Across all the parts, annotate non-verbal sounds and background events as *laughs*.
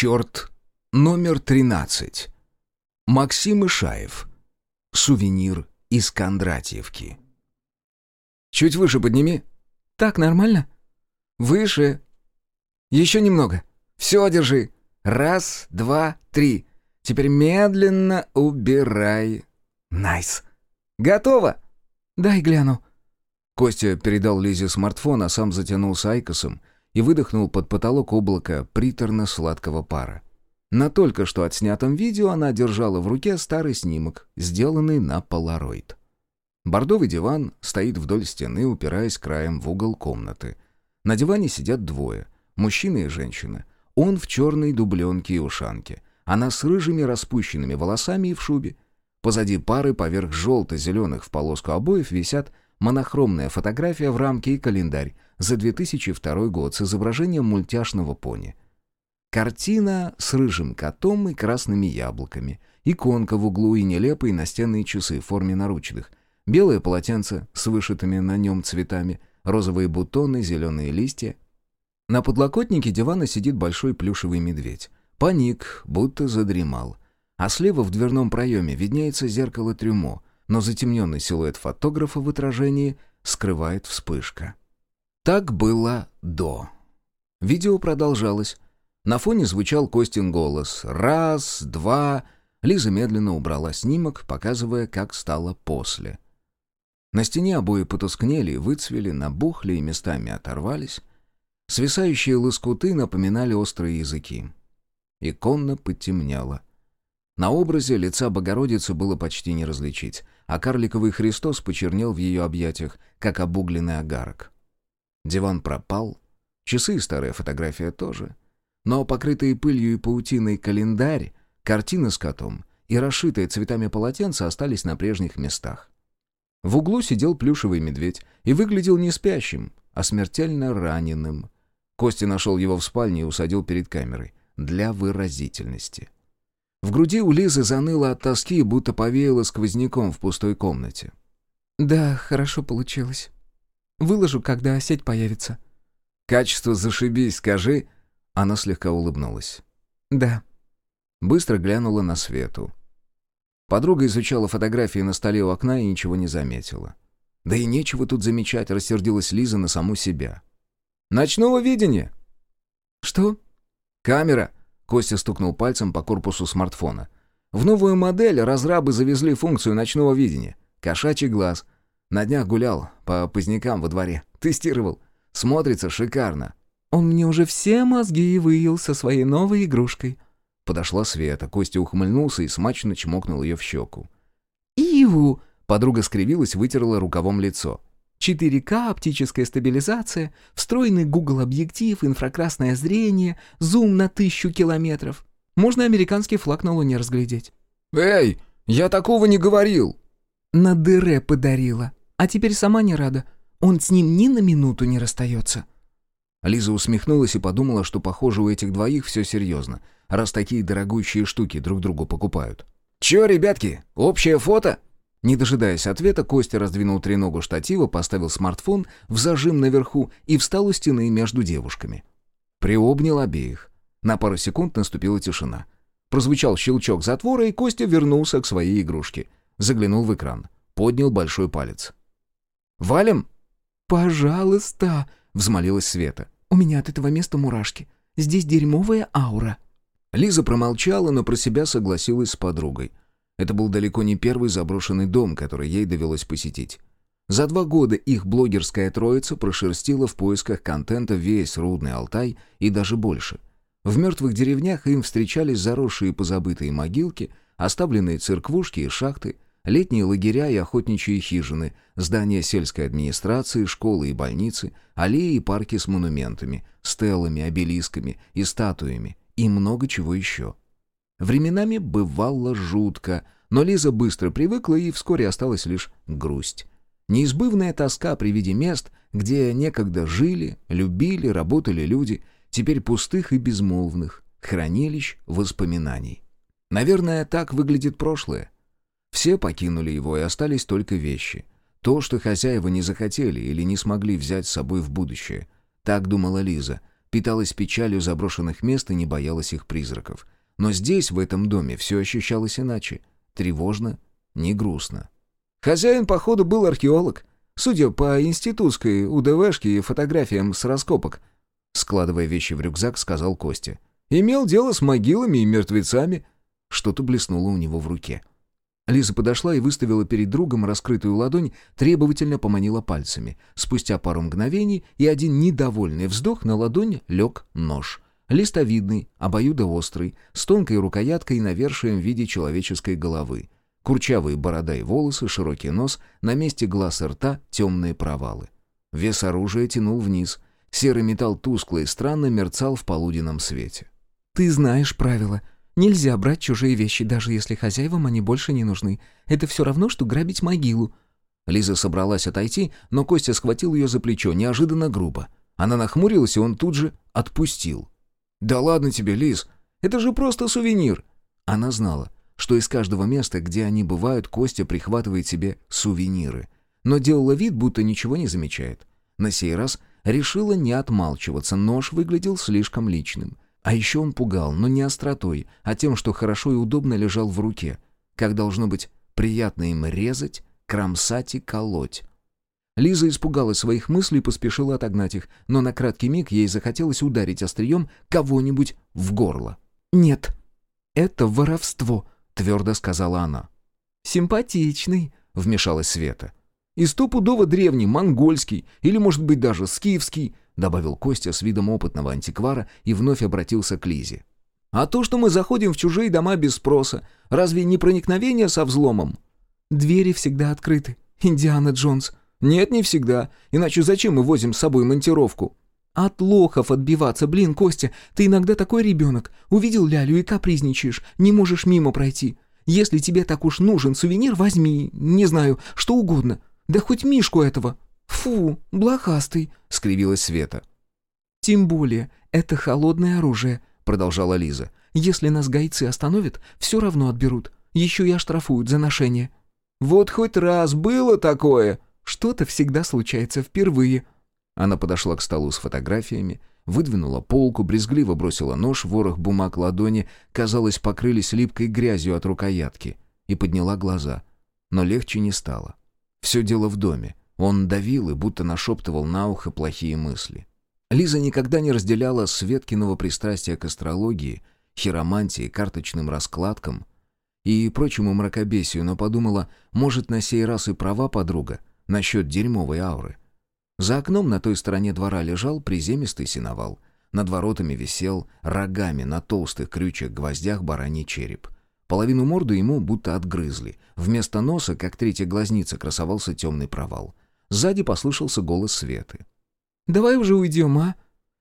Черт номер 13. Максим Ишаев. Сувенир из Кондратьевки. Чуть выше подними. Так нормально? Выше. Еще немного. Все, держи. Раз, два, три. Теперь медленно убирай. Nice. Готово. Дай гляну. Костя передал Лизе смартфон, а сам затянулся айкосом и выдохнул под потолок облака приторно-сладкого пара. На только что отснятом видео она держала в руке старый снимок, сделанный на полароид. Бордовый диван стоит вдоль стены, упираясь краем в угол комнаты. На диване сидят двое — мужчина и женщина. Он в черной дубленке и ушанке. Она с рыжими распущенными волосами и в шубе. Позади пары поверх желто-зеленых в полоску обоев висят монохромная фотография в рамке и календарь за 2002 год с изображением мультяшного пони — Картина с рыжим котом и красными яблоками. Иконка в углу и нелепые настенные часы в форме наручных. Белое полотенце с вышитыми на нем цветами, розовые бутоны, зеленые листья. На подлокотнике дивана сидит большой плюшевый медведь. Паник, будто задремал. А слева в дверном проеме виднеется зеркало трюмо, но затемненный силуэт фотографа в отражении скрывает вспышка. Так было до. Видео продолжалось. На фоне звучал Костин голос. «Раз, два...» Лиза медленно убрала снимок, показывая, как стало после. На стене обои потускнели, выцвели, набухли и местами оторвались. Свисающие лоскуты напоминали острые языки. Иконно потемнело. На образе лица Богородицы было почти не различить, а карликовый Христос почернел в ее объятиях, как обугленный агарок. Диван пропал, часы и старая фотография тоже — но покрытые пылью и паутиной календарь, картина с котом и расшитые цветами полотенца остались на прежних местах. В углу сидел плюшевый медведь и выглядел не спящим, а смертельно раненым. Костя нашел его в спальне и усадил перед камерой. Для выразительности. В груди у Лизы заныло от тоски, будто повеяло сквозняком в пустой комнате. «Да, хорошо получилось. Выложу, когда сеть появится». «Качество зашибись, скажи», она слегка улыбнулась. «Да». Быстро глянула на Свету. Подруга изучала фотографии на столе у окна и ничего не заметила. «Да и нечего тут замечать», — рассердилась Лиза на саму себя. «Ночного видения!» «Что?» «Камера!» — Костя стукнул пальцем по корпусу смартфона. «В новую модель разрабы завезли функцию ночного видения. Кошачий глаз. На днях гулял по позднякам во дворе. Тестировал. Смотрится шикарно. Он мне уже все мозги и выел со своей новой игрушкой». Подошла Света, Костя ухмыльнулся и смачно чмокнул ее в щеку. «Иву!» — подруга скривилась, вытерла рукавом лицо. 4К, оптическая стабилизация, встроенный Google-объектив, инфракрасное зрение, зум на тысячу километров. Можно американский флаг на Луне разглядеть». «Эй, я такого не говорил!» «На дыре подарила. А теперь сама не рада. Он с ним ни на минуту не расстается». Лиза усмехнулась и подумала, что, похоже, у этих двоих все серьезно, раз такие дорогущие штуки друг другу покупают. «Чё, ребятки, общее фото?» Не дожидаясь ответа, Костя раздвинул треногу штатива, поставил смартфон в зажим наверху и встал у стены между девушками. Приобнял обеих. На пару секунд наступила тишина. Прозвучал щелчок затвора, и Костя вернулся к своей игрушке. Заглянул в экран. Поднял большой палец. «Валим?» «Пожалуйста!» — взмолилась Света. «У меня от этого места мурашки. Здесь дерьмовая аура». Лиза промолчала, но про себя согласилась с подругой. Это был далеко не первый заброшенный дом, который ей довелось посетить. За два года их блогерская троица прошерстила в поисках контента весь Рудный Алтай и даже больше. В мертвых деревнях им встречались заросшие позабытые могилки, оставленные церквушки и шахты — Летние лагеря и охотничьи хижины, здания сельской администрации, школы и больницы, аллеи и парки с монументами, стелами, обелисками и статуями и много чего еще. Временами бывало жутко, но Лиза быстро привыкла и вскоре осталась лишь грусть. Неизбывная тоска при виде мест, где некогда жили, любили, работали люди, теперь пустых и безмолвных, хранилищ воспоминаний. Наверное, так выглядит прошлое. Все покинули его, и остались только вещи. То, что хозяева не захотели или не смогли взять с собой в будущее. Так думала Лиза. питалась печалью заброшенных мест и не боялась их призраков. Но здесь, в этом доме, все ощущалось иначе. Тревожно, не грустно. Хозяин, походу, был археолог. Судя по институтской УДВшке и фотографиям с раскопок. Складывая вещи в рюкзак, сказал Костя. Имел дело с могилами и мертвецами. Что-то блеснуло у него в руке. Лиза подошла и выставила перед другом раскрытую ладонь, требовательно поманила пальцами. Спустя пару мгновений и один недовольный вздох на ладонь лег нож. Листовидный, обоюдоострый, с тонкой рукояткой и навершием в виде человеческой головы. Курчавые борода и волосы, широкий нос, на месте глаз и рта темные провалы. Вес оружия тянул вниз. Серый металл тускло и странно мерцал в полуденном свете. «Ты знаешь правила», Нельзя брать чужие вещи, даже если хозяевам они больше не нужны. Это все равно, что грабить могилу». Лиза собралась отойти, но Костя схватил ее за плечо, неожиданно грубо. Она нахмурилась, и он тут же отпустил. «Да ладно тебе, Лиз, это же просто сувенир!» Она знала, что из каждого места, где они бывают, Костя прихватывает себе сувениры. Но делала вид, будто ничего не замечает. На сей раз решила не отмалчиваться, нож выглядел слишком личным. А еще он пугал, но не остротой, а тем, что хорошо и удобно лежал в руке. Как должно быть приятно им резать, кромсать и колоть. Лиза испугалась своих мыслей и поспешила отогнать их, но на краткий миг ей захотелось ударить острием кого-нибудь в горло. «Нет, это воровство», — твердо сказала она. «Симпатичный», — вмешалась Света. «И стопудово древний, монгольский, или, может быть, даже скифский добавил Костя с видом опытного антиквара и вновь обратился к Лизе. «А то, что мы заходим в чужие дома без спроса, разве не проникновение со взломом?» «Двери всегда открыты. Индиана Джонс». «Нет, не всегда. Иначе зачем мы возим с собой монтировку?» «От лохов отбиваться. Блин, Костя, ты иногда такой ребенок. Увидел лялю и капризничаешь, не можешь мимо пройти. Если тебе так уж нужен сувенир, возьми, не знаю, что угодно. Да хоть мишку этого». «Фу, блохастый», — скривилась Света. «Тем более, это холодное оружие», — продолжала Лиза. «Если нас гайцы остановят, все равно отберут. Еще и оштрафуют за ношение». «Вот хоть раз было такое!» «Что-то всегда случается впервые». Она подошла к столу с фотографиями, выдвинула полку, брезгливо бросила нож, ворох бумаг ладони, казалось, покрылись липкой грязью от рукоятки, и подняла глаза. Но легче не стало. Все дело в доме. Он давил и будто нашептывал на ухо плохие мысли. Лиза никогда не разделяла Светкиного пристрастия к астрологии, хиромантии, карточным раскладкам и прочему мракобесию, но подумала, может, на сей раз и права подруга насчет дерьмовой ауры. За окном на той стороне двора лежал приземистый сеновал. Над воротами висел рогами на толстых крючьях гвоздях бараний череп. Половину морды ему будто отгрызли. Вместо носа, как третья глазница, красовался темный провал. Сзади послышался голос Светы. «Давай уже уйдем, а?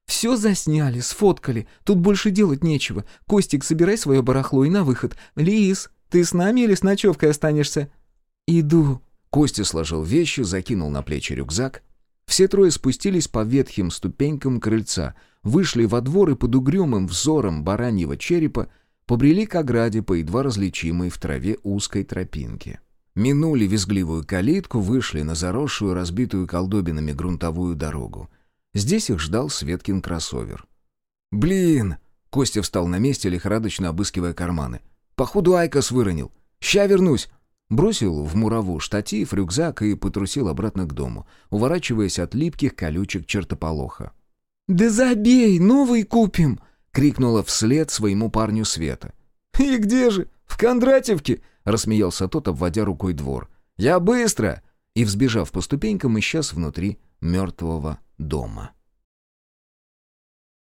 Все засняли, сфоткали. Тут больше делать нечего. Костик, собирай свое барахло и на выход. Лиз, ты с нами или с ночевкой останешься?» «Иду». Костя сложил вещи, закинул на плечи рюкзак. Все трое спустились по ветхим ступенькам крыльца, вышли во двор и под угрюмым взором бараньего черепа побрели к ограде по едва различимой в траве узкой тропинке. Минули визгливую калитку, вышли на заросшую, разбитую колдобинами грунтовую дорогу. Здесь их ждал Светкин кроссовер. «Блин!» — Костя встал на месте, лихорадочно обыскивая карманы. «Походу IQOS выронил. Ща вернусь!» Бросил в мураву штатив, рюкзак и потрусил обратно к дому, уворачиваясь от липких колючек чертополоха. «Да забей, новый купим!» — крикнула вслед своему парню Света. «И где же? В Кондратьевке?» Рассмеялся тот, обводя рукой двор. «Я быстро!» И, взбежав по ступенькам, исчез внутри мертвого дома.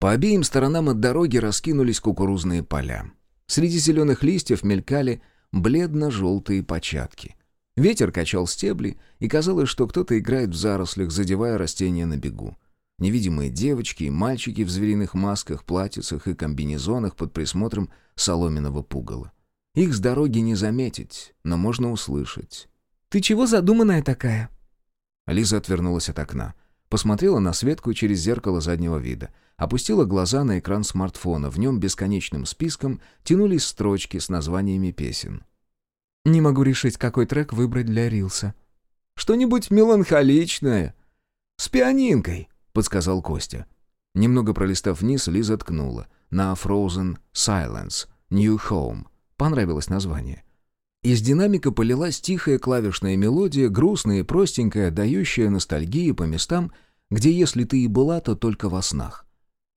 По обеим сторонам от дороги раскинулись кукурузные поля. Среди зеленых листьев мелькали бледно-желтые початки. Ветер качал стебли, и казалось, что кто-то играет в зарослях, задевая растения на бегу. Невидимые девочки и мальчики в звериных масках, платьицах и комбинезонах под присмотром соломенного пугала. Их с дороги не заметить, но можно услышать. «Ты чего задуманная такая?» Лиза отвернулась от окна. Посмотрела на Светку через зеркало заднего вида. Опустила глаза на экран смартфона. В нем бесконечным списком тянулись строчки с названиями песен. «Не могу решить, какой трек выбрать для Рилса». «Что-нибудь меланхоличное». «С пианинкой», — подсказал Костя. Немного пролистав вниз, Лиза ткнула. На Frozen Silence. New Home. Понравилось название. Из динамика полилась тихая клавишная мелодия, грустная и простенькая, дающая ностальгии по местам, где если ты и была, то только во снах.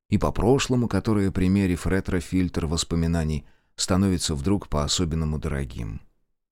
И по прошлому, которое, примерив ретро-фильтр воспоминаний, становится вдруг по-особенному дорогим.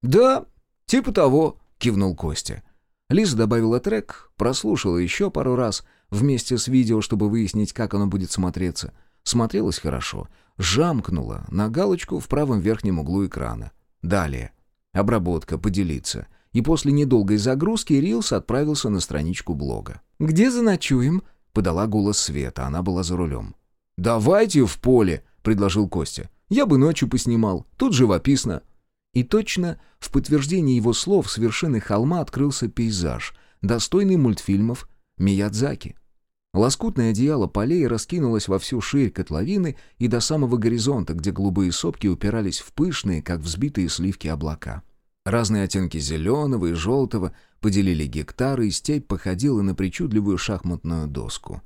«Да, типа того», — кивнул Костя. Лиза добавила трек, прослушала еще пару раз вместе с видео, чтобы выяснить, как оно будет смотреться. Смотрелось хорошо. Жамкнула на галочку в правом верхнем углу экрана. Далее. Обработка, поделиться. И после недолгой загрузки Рилс отправился на страничку блога. «Где заночуем?» — подала голос Света, она была за рулем. «Давайте в поле», — предложил Костя. «Я бы ночью поснимал, тут живописно». И точно в подтверждение его слов с вершины холма открылся пейзаж, достойный мультфильмов Миядзаки. Лоскутное одеяло полей раскинулось во всю ширь котловины и до самого горизонта, где голубые сопки упирались в пышные, как взбитые сливки облака. Разные оттенки зеленого и желтого поделили гектары, и степь походила на причудливую шахматную доску.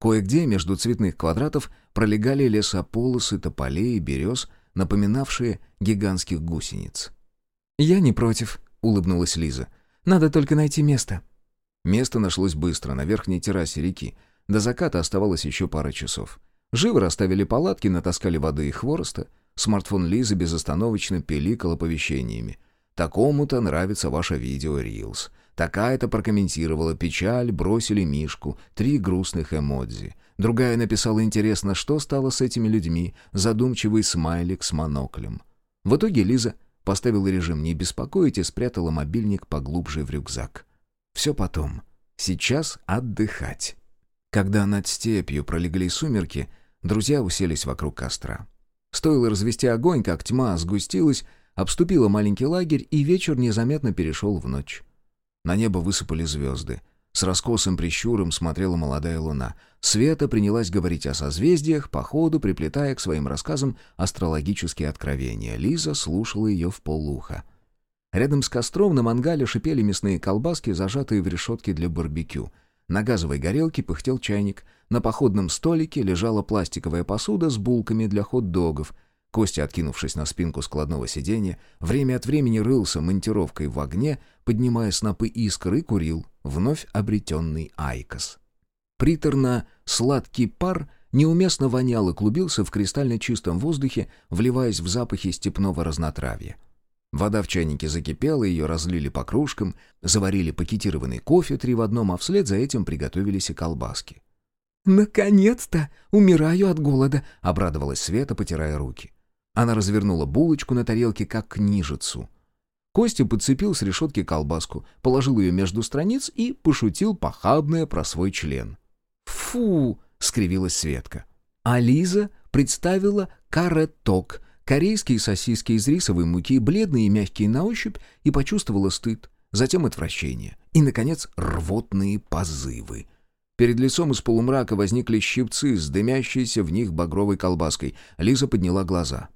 Кое-где между цветных квадратов пролегали лесополосы тополей и берез, напоминавшие гигантских гусениц. «Я не против», — улыбнулась Лиза. «Надо только найти место». Место нашлось быстро, на верхней террасе реки. До заката оставалось еще пара часов. Живо расставили палатки, натаскали воды и хвороста. Смартфон Лизы безостановочно пиликал оповещениями. «Такому-то нравится ваше видео, Рилс». Такая-то прокомментировала печаль, бросили Мишку, три грустных эмодзи. Другая написала интересно, что стало с этими людьми, задумчивый смайлик с моноклем. В итоге Лиза поставила режим «не беспокоить» и спрятала мобильник поглубже в рюкзак. Все потом. Сейчас отдыхать. Когда над степью пролегли сумерки, друзья уселись вокруг костра. Стоило развести огонь, как тьма сгустилась, обступила маленький лагерь, и вечер незаметно перешел в ночь. На небо высыпали звезды. С раскосым прищуром смотрела молодая луна. Света принялась говорить о созвездиях, по ходу приплетая к своим рассказам астрологические откровения. Лиза слушала ее в полуха. Рядом с костром на мангале шипели мясные колбаски, зажатые в решетке для барбекю. На газовой горелке пыхтел чайник. На походном столике лежала пластиковая посуда с булками для хот-догов. Костя, откинувшись на спинку складного сиденья, время от времени рылся монтировкой в огне, поднимая снопы искр и курил вновь обретенный айкос. Приторно-сладкий пар неуместно вонял и клубился в кристально чистом воздухе, вливаясь в запахи степного разнотравья. Вода в чайнике закипела, ее разлили по кружкам, заварили пакетированный кофе три в одном, а вслед за этим приготовились и колбаски. «Наконец-то! Умираю от голода!» — обрадовалась Света, потирая руки. Она развернула булочку на тарелке, как книжицу. Костя подцепил с решетки колбаску, положил ее между страниц и пошутил похабное про свой член. «Фу!» — скривилась Светка. А Лиза представила кареток, Корейские сосиски из рисовой муки, бледные и мягкие на ощупь, и почувствовала стыд, затем отвращение и, наконец, рвотные позывы. Перед лицом из полумрака возникли щипцы с дымящейся в них багровой колбаской. Лиза подняла глаза.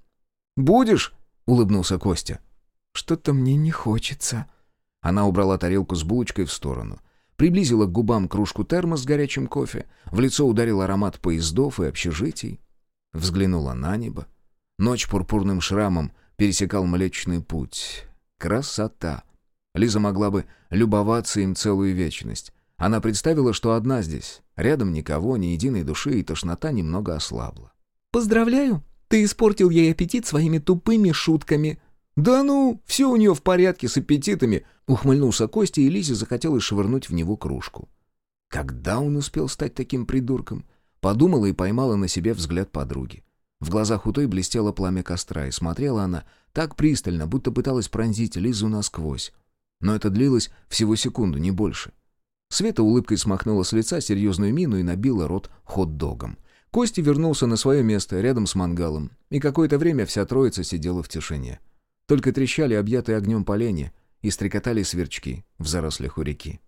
«Будешь?» — улыбнулся Костя. «Что-то мне не хочется». Она убрала тарелку с булочкой в сторону. Приблизила к губам кружку термос с горячим кофе. В лицо ударил аромат поездов и общежитий. Взглянула на небо. Ночь пурпурным шрамом пересекал Млечный Путь. Красота! Лиза могла бы любоваться им целую вечность. Она представила, что одна здесь. Рядом никого, ни единой души, и тошнота немного ослабла. «Поздравляю! Ты испортил ей аппетит своими тупыми шутками!» «Да ну, все у нее в порядке с аппетитами!» Ухмыльнулся Костя, и Лизе захотелось швырнуть в него кружку. Когда он успел стать таким придурком? Подумала и поймала на себе взгляд подруги. В глазах у той блестело пламя костра, и смотрела она так пристально, будто пыталась пронзить Лизу насквозь. Но это длилось всего секунду, не больше. Света улыбкой смахнула с лица серьезную мину и набила рот хот-догом. Костя вернулся на свое место, рядом с мангалом, и какое-то время вся троица сидела в тишине. Только трещали объятые огнем поленья и стрекотали сверчки в зарослях у реки.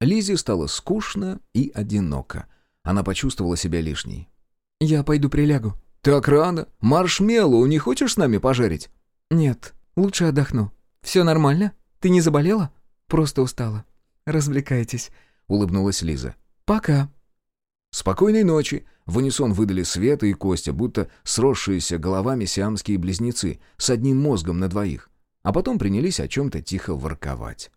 Лизе стало скучно и одиноко. Она почувствовала себя лишней. «Я пойду прилягу», «Так рано. Маршмеллоу не хочешь с нами пожарить?» «Нет, лучше отдохну. Все нормально? Ты не заболела?» «Просто устала. Развлекайтесь», — улыбнулась Лиза. «Пока». «Спокойной ночи», — В унисон выдали Света и Костя, будто сросшиеся головами сиамские близнецы, с одним мозгом на двоих. А потом принялись о чем-то тихо ворковать.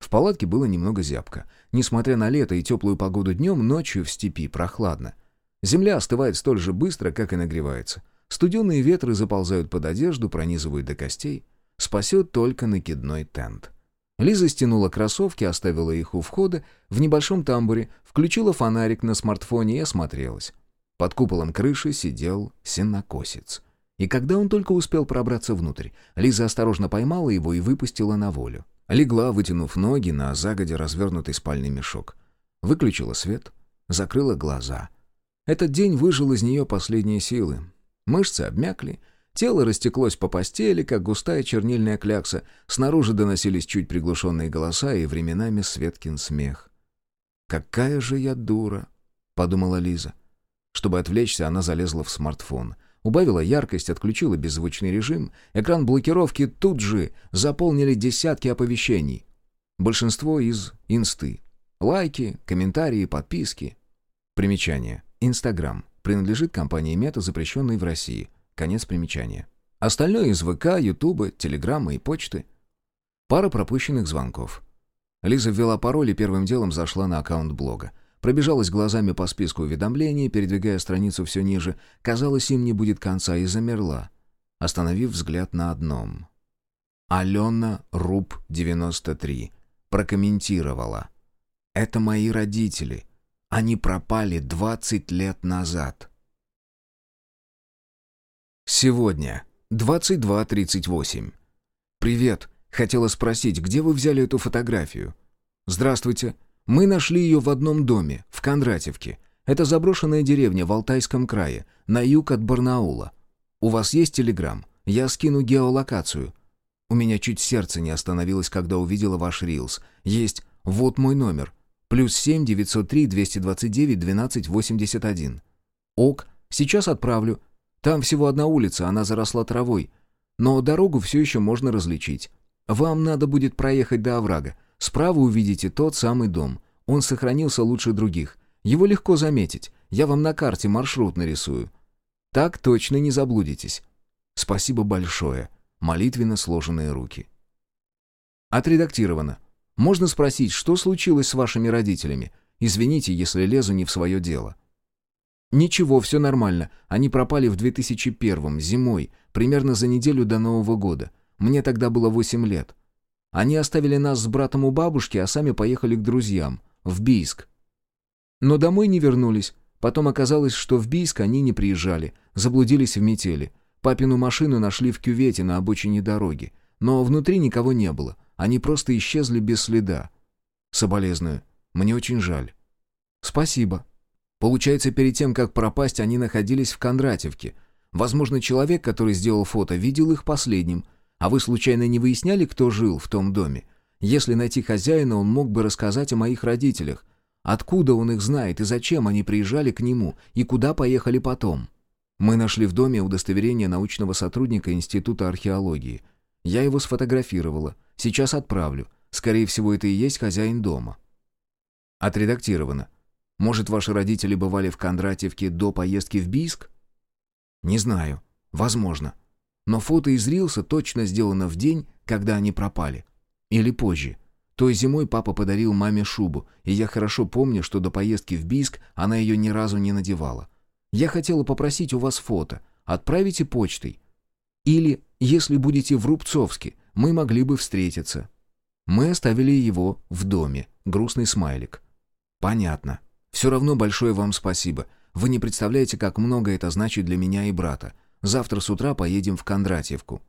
В палатке было немного зябко. Несмотря на лето и теплую погоду днем, ночью в степи прохладно. Земля остывает столь же быстро, как и нагревается. Студенные ветры заползают под одежду, пронизывают до костей. Спасет только накидной тент. Лиза стянула кроссовки, оставила их у входа, в небольшом тамбуре, включила фонарик на смартфоне и осмотрелась. Под куполом крыши сидел сенокосец. И когда он только успел пробраться внутрь, Лиза осторожно поймала его и выпустила на волю. Легла, вытянув ноги на загоде развернутый спальный мешок. Выключила свет, закрыла глаза. Этот день выжил из нее последние силы. Мышцы обмякли, Тело растеклось по постели, как густая чернильная клякса. Снаружи доносились чуть приглушенные голоса и временами Светкин смех. «Какая же я дура!» — подумала Лиза. Чтобы отвлечься, она залезла в смартфон. Убавила яркость, отключила беззвучный режим. Экран блокировки тут же заполнили десятки оповещений. Большинство из инсты. Лайки, комментарии, подписки. Примечание. Инстаграм. Принадлежит компании Мета, запрещенной в России. Конец примечания. Остальное из ВК, Ютуба, Телеграма и почты. Пара пропущенных звонков. Лиза ввела пароль и первым делом зашла на аккаунт блога. Пробежалась глазами по списку уведомлений, передвигая страницу все ниже. Казалось, им не будет конца, и замерла, остановив взгляд на одном. Алена Руб, 93, прокомментировала. «Это мои родители. Они пропали 20 лет назад». Сегодня. 22.38. «Привет. Хотела спросить, где вы взяли эту фотографию?» «Здравствуйте. Мы нашли ее в одном доме, в Кондратьевке. Это заброшенная деревня в Алтайском крае, на юг от Барнаула. У вас есть телеграм? Я скину геолокацию». У меня чуть сердце не остановилось, когда увидела ваш рилс. Есть «Вот мой номер». Плюс семь девятьсот три двести двадцать девять двенадцать восемьдесят один. «Ок, сейчас отправлю. Там всего одна улица, она заросла травой. Но дорогу все еще можно различить. Вам надо будет проехать до оврага. Справа увидите тот самый дом. Он сохранился лучше других. Его легко заметить. Я вам на карте маршрут нарисую. Так точно не заблудитесь. Спасибо большое. Молитвенно сложенные руки. Отредактировано. Можно спросить, что случилось с вашими родителями? Извините, если лезу не в свое дело. «Ничего, все нормально. Они пропали в 2001-м, зимой, примерно за неделю до Нового года. Мне тогда было 8 лет. Они оставили нас с братом у бабушки, а сами поехали к друзьям, в Бийск. Но домой не вернулись. Потом оказалось, что в Бийск они не приезжали, заблудились в метели. Папину машину нашли в кювете на обочине дороги. Но внутри никого не было. Они просто исчезли без следа. Соболезную. Мне очень жаль. Спасибо. Получается, перед тем, как пропасть, они находились в Кондратьевке. Возможно, человек, который сделал фото, видел их последним. А вы случайно не выясняли, кто жил в том доме? Если найти хозяина, он мог бы рассказать о моих родителях. Откуда он их знает и зачем они приезжали к нему и куда поехали потом? Мы нашли в доме удостоверение научного сотрудника Института археологии. Я его сфотографировала. Сейчас отправлю. Скорее всего, это и есть хозяин дома. Отредактировано. Может, ваши родители бывали в Кондратьевке до поездки в Бийск? Не знаю. Возможно. Но фото из Рилса точно сделано в день, когда они пропали. Или позже. Той зимой папа подарил маме шубу, и я хорошо помню, что до поездки в Бийск она ее ни разу не надевала. Я хотела попросить у вас фото. Отправите почтой. Или, если будете в Рубцовске, мы могли бы встретиться. Мы оставили его в доме. Грустный смайлик. Понятно. Все равно большое вам спасибо. Вы не представляете, как много это значит для меня и брата. Завтра с утра поедем в Кондратьевку.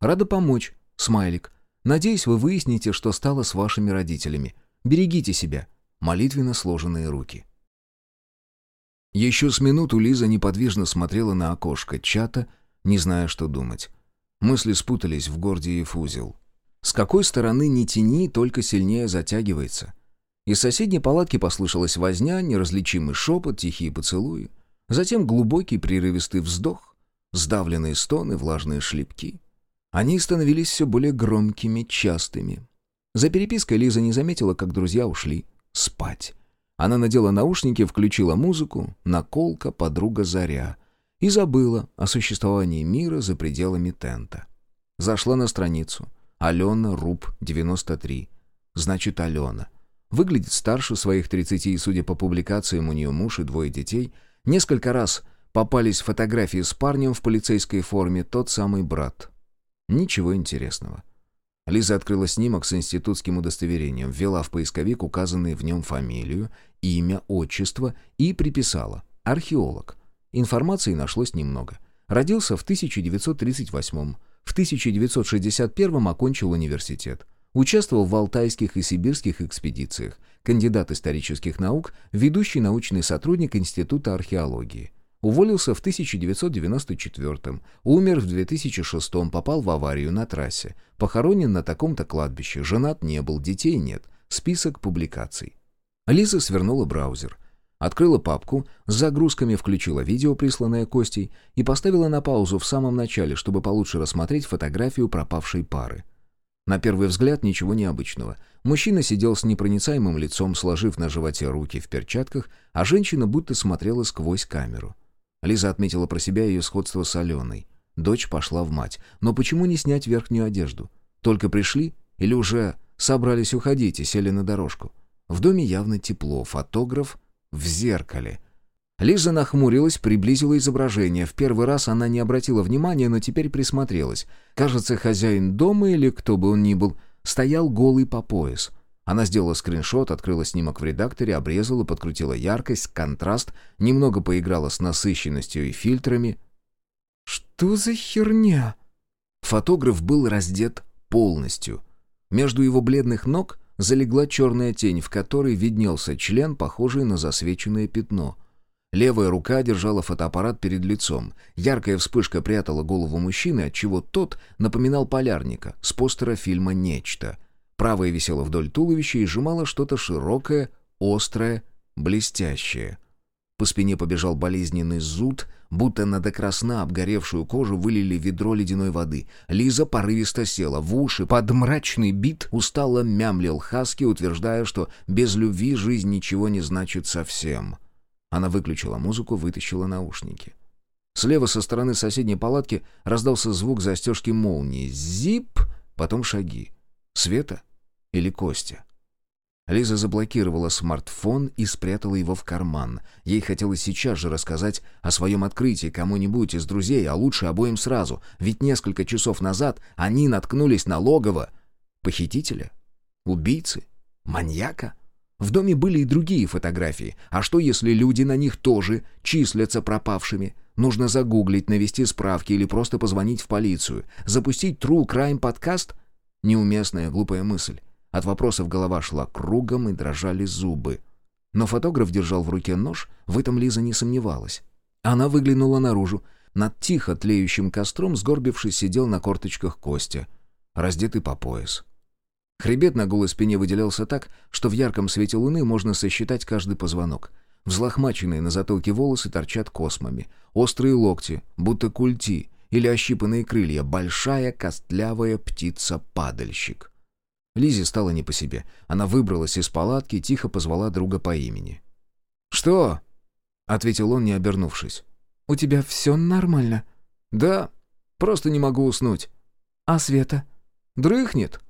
Рада помочь, смайлик. Надеюсь, вы выясните, что стало с вашими родителями. Берегите себя. Молитвенно сложенные руки. Еще с минуту Лиза неподвижно смотрела на окошко чата, не зная, что думать. Мысли спутались в Гордиев узел. С какой стороны ни тяни, только сильнее затягивается. Из соседней палатки послышалась возня, неразличимый шепот, тихие поцелуи. Затем глубокий прерывистый вздох, сдавленные стоны, влажные шлепки. Они становились все более громкими, частыми. За перепиской Лиза не заметила, как друзья ушли спать. Она надела наушники, включила музыку, наколка, подруга Заря. И забыла о существовании мира за пределами тента. Зашла на страницу. Алена Руб, 93. Значит, Алена. Выглядит старше своих 30 и, судя по публикациям, у нее муж и двое детей. Несколько раз попались фотографии с парнем в полицейской форме, тот самый брат. Ничего интересного. Лиза открыла снимок с институтским удостоверением, ввела в поисковик указанные в нем фамилию, имя, отчество и приписала «археолог». Информации нашлось немного. Родился в 1938 в 1961 окончил университет. Участвовал в алтайских и сибирских экспедициях, кандидат исторических наук, ведущий научный сотрудник Института археологии. Уволился в 1994 умер в 2006 попал в аварию на трассе, похоронен на таком-то кладбище, женат не был, детей нет, список публикаций. Лиза свернула браузер, открыла папку, с загрузками включила видео, присланное Костей, и поставила на паузу в самом начале, чтобы получше рассмотреть фотографию пропавшей пары. На первый взгляд ничего необычного. Мужчина сидел с непроницаемым лицом, сложив на животе руки в перчатках, а женщина будто смотрела сквозь камеру. Лиза отметила про себя ее сходство с Аленой. Дочь пошла в мать. Но почему не снять верхнюю одежду? Только пришли? Или уже собрались уходить и сели на дорожку? В доме явно тепло, фотограф в зеркале. Лиза нахмурилась, приблизила изображение. В первый раз она не обратила внимания, но теперь присмотрелась. Кажется, хозяин дома или кто бы он ни был, стоял голый по пояс. Она сделала скриншот, открыла снимок в редакторе, обрезала, подкрутила яркость, контраст, немного поиграла с насыщенностью и фильтрами. «Что за херня?» Фотограф был раздет полностью. Между его бледных ног залегла черная тень, в которой виднелся член, похожий на засвеченное пятно. Левая рука держала фотоаппарат перед лицом. Яркая вспышка прятала голову мужчины, отчего тот напоминал полярника с постера фильма «Нечто». Правая висела вдоль туловища и сжимала что-то широкое, острое, блестящее. По спине побежал болезненный зуд, будто на до красна обгоревшую кожу вылили ведро ледяной воды. Лиза порывисто села в уши, под мрачный бит устало мямлил Хаски, утверждая, что без любви жизнь ничего не значит совсем. Она выключила музыку, вытащила наушники. Слева со стороны соседней палатки раздался звук застежки молнии. Зип, потом шаги. Света или Костя. Лиза заблокировала смартфон и спрятала его в карман. Ей хотелось сейчас же рассказать о своем открытии кому-нибудь из друзей, а лучше обоим сразу, ведь несколько часов назад они наткнулись на логово похитителя, убийцы, маньяка. В доме были и другие фотографии. А что, если люди на них тоже числятся пропавшими? Нужно загуглить, навести справки или просто позвонить в полицию. Запустить True Crime подкаст? Неуместная глупая мысль. От вопросов голова шла кругом и дрожали зубы. Но фотограф держал в руке нож, в этом Лиза не сомневалась. Она выглянула наружу. Над тихо тлеющим костром, сгорбившись, сидел на корточках Костя, раздетый по пояс. Хребет на голой спине выделялся так, что в ярком свете луны можно сосчитать каждый позвонок. Взлохмаченные на затылке волосы торчат космами. Острые локти, будто культи, или ощипанные крылья, большая костлявая птица-падальщик. Лизе стало не по себе. Она выбралась из палатки и тихо позвала друга по имени. «Что?» — ответил он, не обернувшись. «У тебя все нормально?» «Да, просто не могу уснуть». «А Света?» «Дрыхнет».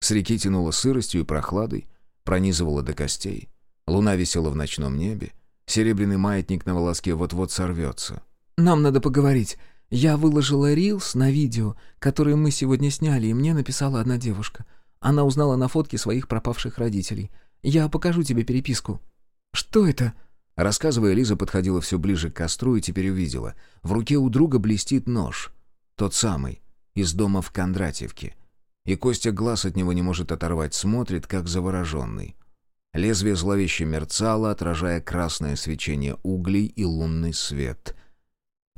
С реки тянуло сыростью и прохладой, пронизывала до костей. Луна висела в ночном небе, серебряный маятник на волоске вот-вот сорвется. «Нам надо поговорить. Я выложила рилс на видео, которое мы сегодня сняли, и мне написала одна девушка. Она узнала на фотке своих пропавших родителей. Я покажу тебе переписку». «Что это?» Рассказывая, Лиза подходила все ближе к костру и теперь увидела. В руке у друга блестит нож. Тот самый, из дома в Кондратьевке. И Костя глаз от него не может оторвать, смотрит, как завороженный. Лезвие зловеще мерцало, отражая красное свечение углей и лунный свет —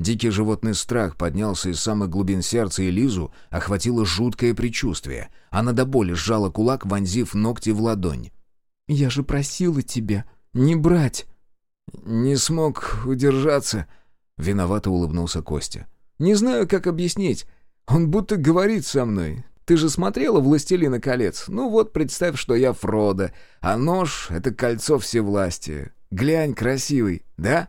Дикий животный страх поднялся из самых глубин сердца, и Лизу охватило жуткое предчувствие. Она до боли сжала кулак, вонзив ногти в ладонь. «Я же просила тебя не брать!» «Не смог удержаться», — виновато улыбнулся Костя. «Не знаю, как объяснить. Он будто говорит со мной. Ты же смотрела «Властелина колец»? Ну вот, представь, что я Фродо, а нож — это кольцо всевластия. Глянь, красивый, да?»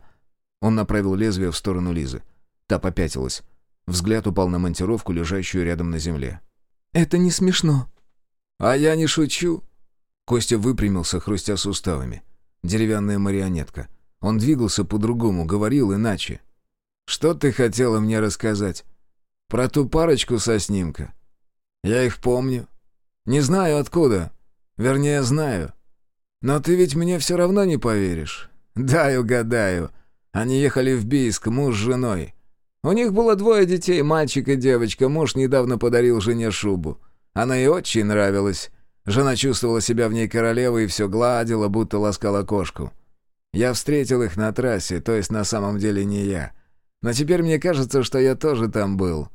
Он направил лезвие в сторону Лизы. Та попятилась. Взгляд упал на монтировку, лежащую рядом на земле. «Это не смешно». «А я не шучу». Костя выпрямился, хрустя суставами. Деревянная марионетка. Он двигался по-другому, говорил иначе. «Что ты хотела мне рассказать? Про ту парочку со снимка? Я их помню. Не знаю откуда. Вернее, знаю. Но ты ведь мне все равно не поверишь. Дай угадаю. Они ехали в Бийск, муж с женой. У них было двое детей, мальчик и девочка. Муж недавно подарил жене шубу. Она ей очень нравилась. Жена чувствовала себя в ней королевой и все гладила, будто ласкала кошку. Я встретил их на трассе, то есть на самом деле не я. Но теперь мне кажется, что я тоже там был.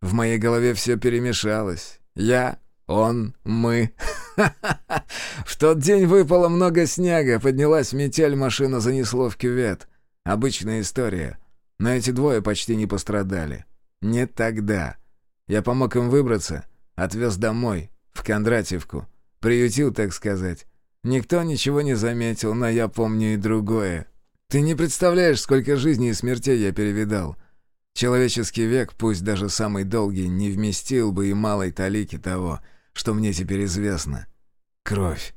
В моей голове все перемешалось. Я, он, мы. *laughs* В тот день выпало много снега, поднялась метель, машина занесло в кювет. Обычная история. Но эти двое почти не пострадали. Не тогда. Я помог им выбраться, отвез домой, в Кондратьевку. Приютил, так сказать. Никто ничего не заметил, но я помню и другое. Ты не представляешь, сколько жизней и смертей я перевидал. Человеческий век, пусть даже самый долгий, не вместил бы и малой талики того, что мне теперь известно. Кровь.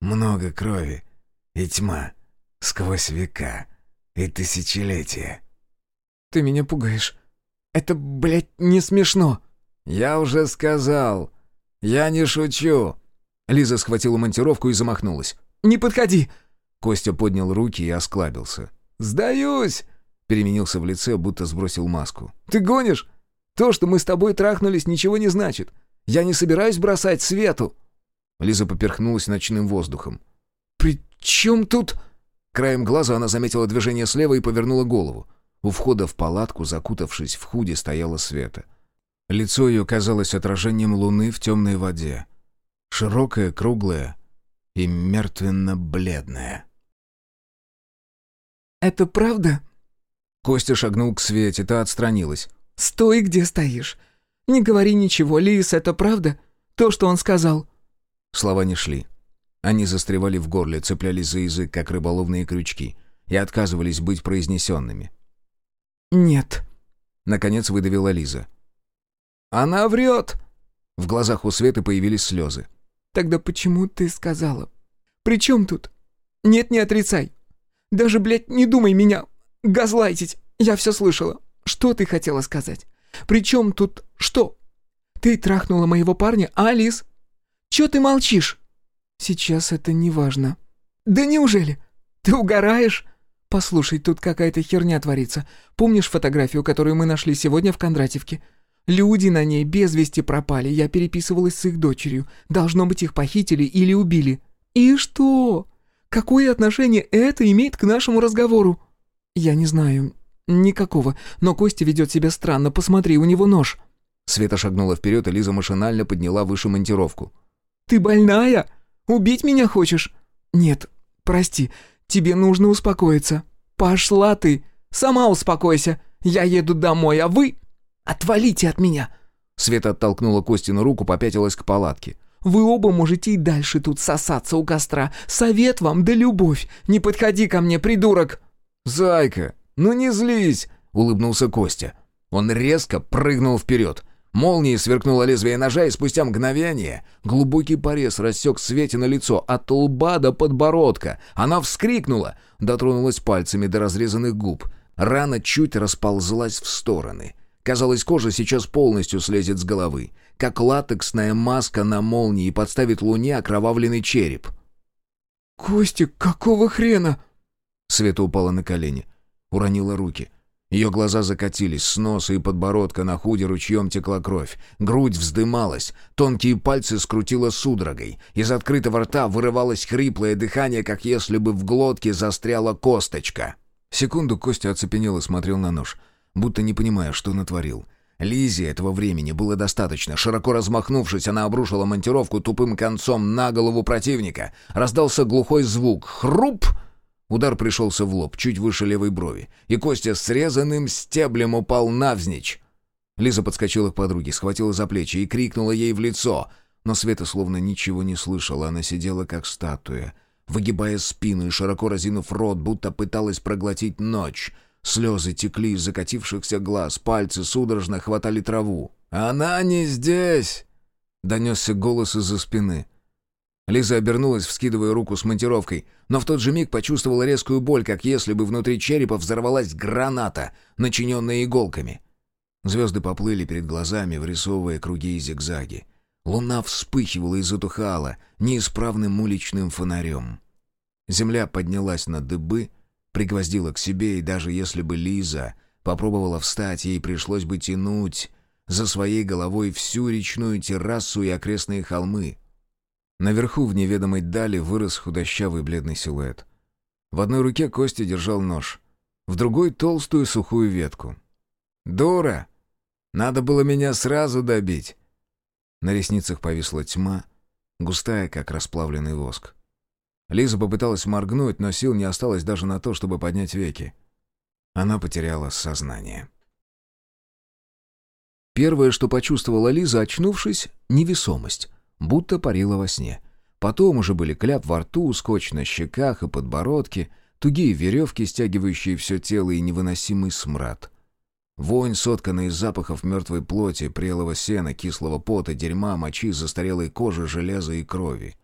Много крови. И тьма. Сквозь века. И тысячелетия. Ты меня пугаешь. Это, блядь, не смешно. Я уже сказал. Я не шучу. Лиза схватила монтировку и замахнулась. «Не подходи!» Костя поднял руки и осклабился. «Сдаюсь!» Переменился в лице, будто сбросил маску. «Ты гонишь? То, что мы с тобой трахнулись, ничего не значит. Я не собираюсь бросать Свету!» Лиза поперхнулась ночным воздухом. «При чем тут...» Краем глаза она заметила движение слева и повернула голову. У входа в палатку, закутавшись в худе, стояла Света. Лицо ее казалось отражением луны в темной воде широкая, круглая и мертвенно-бледная. «Это правда?» Костя шагнул к Свете, та отстранилась. «Стой, где стоишь. Не говори ничего, Лис, это правда? То, что он сказал?» Слова не шли. Они застревали в горле, цеплялись за язык, как рыболовные крючки, и отказывались быть произнесенными. «Нет», — наконец выдавила Лиза. «Она врет!» В глазах у Светы появились слезы. Тогда почему ты сказала? При чем тут? Нет, не отрицай. Даже, блядь, не думай меня газлайтить. Я все слышала. Что ты хотела сказать? При чем тут что? Ты трахнула моего парня, а, Алис? Че ты молчишь? Сейчас это не важно. Да неужели? Ты угораешь? Послушай, тут какая-то херня творится. Помнишь фотографию, которую мы нашли сегодня в Кондратьевке? Люди на ней без вести пропали, я переписывалась с их дочерью. Должно быть, их похитили или убили. И что? Какое отношение это имеет к нашему разговору? Я не знаю. Никакого. Но Костя ведет себя странно. Посмотри, у него нож. Света шагнула вперед, и Лиза машинально подняла выше монтировку. «Ты больная? Убить меня хочешь?» «Нет, прости, тебе нужно успокоиться. Пошла ты! Сама успокойся! Я еду домой, а вы...» «Отвалите от меня!» Света оттолкнула Костину руку, попятилась к палатке. «Вы оба можете и дальше тут сосаться у костра. Совет вам да любовь. Не подходи ко мне, придурок!» «Зайка, ну не злись!» — улыбнулся Костя. Он резко прыгнул вперед. Молнией сверкнуло лезвие ножа, и спустя мгновение глубокий порез рассек Свете на лицо от лба до подбородка. Она вскрикнула, дотронулась пальцами до разрезанных губ. Рана чуть расползлась в стороны — Казалось, кожа сейчас полностью слезет с головы, как латексная маска на молнии подставит луне окровавленный череп. «Костя, какого хрена?» Света упала на колени, уронила руки. Ее глаза закатились, с носа и подбородка на худе ручьем текла кровь. Грудь вздымалась, тонкие пальцы скрутило судорогой. Из открытого рта вырывалось хриплое дыхание, как если бы в глотке застряла косточка. Секунду Костя оцепенел и смотрел на нож — будто не понимая, что натворил. Лизе этого времени было достаточно. Широко размахнувшись, она обрушила монтировку тупым концом на голову противника. Раздался глухой звук. Хруп! Удар пришелся в лоб, чуть выше левой брови, и Костя срезанным стеблем упал навзничь. Лиза подскочила к подруге, схватила за плечи и крикнула ей в лицо. Но Света словно ничего не слышала, она сидела как статуя, выгибая спину и широко разинув рот, будто пыталась проглотить ночь. Слезы текли из закатившихся глаз, пальцы судорожно хватали траву. «Она не здесь!» — донесся голос из-за спины. Лиза обернулась, вскидывая руку с монтировкой, но в тот же миг почувствовала резкую боль, как если бы внутри черепа взорвалась граната, начиненная иголками. Звезды поплыли перед глазами, вырисовывая круги и зигзаги. Луна вспыхивала и затухала неисправным уличным фонарем. Земля поднялась на дыбы, пригвоздила к себе, и даже если бы Лиза попробовала встать, ей пришлось бы тянуть за своей головой всю речную террасу и окрестные холмы — Наверху в неведомой дали вырос худощавый бледный силуэт. В одной руке Костя держал нож, в другой — толстую сухую ветку. «Дура! Надо было меня сразу добить!» На ресницах повисла тьма, густая, как расплавленный воск. Лиза попыталась моргнуть, но сил не осталось даже на то, чтобы поднять веки. Она потеряла сознание. Первое, что почувствовала Лиза, очнувшись — невесомость будто парила во сне. Потом уже были кляп во рту, скотч на щеках и подбородке, тугие веревки, стягивающие все тело и невыносимый смрад. Вонь, сотканная из запахов мертвой плоти, прелого сена, кислого пота, дерьма, мочи, застарелой кожи, железа и крови.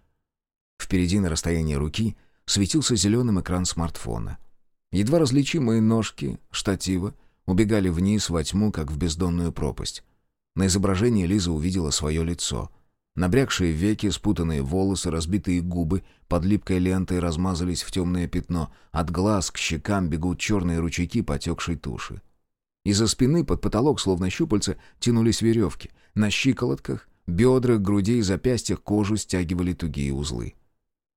Впереди на расстоянии руки светился зеленым экран смартфона. Едва различимые ножки, штатива, убегали вниз во тьму, как в бездонную пропасть. На изображении Лиза увидела свое лицо — Набрякшие веки, спутанные волосы, разбитые губы под липкой лентой размазались в темное пятно. От глаз к щекам бегут черные ручейки потекшей туши. Из-за спины под потолок, словно щупальца, тянулись веревки. На щиколотках, бедрах, груди и запястьях кожу стягивали тугие узлы.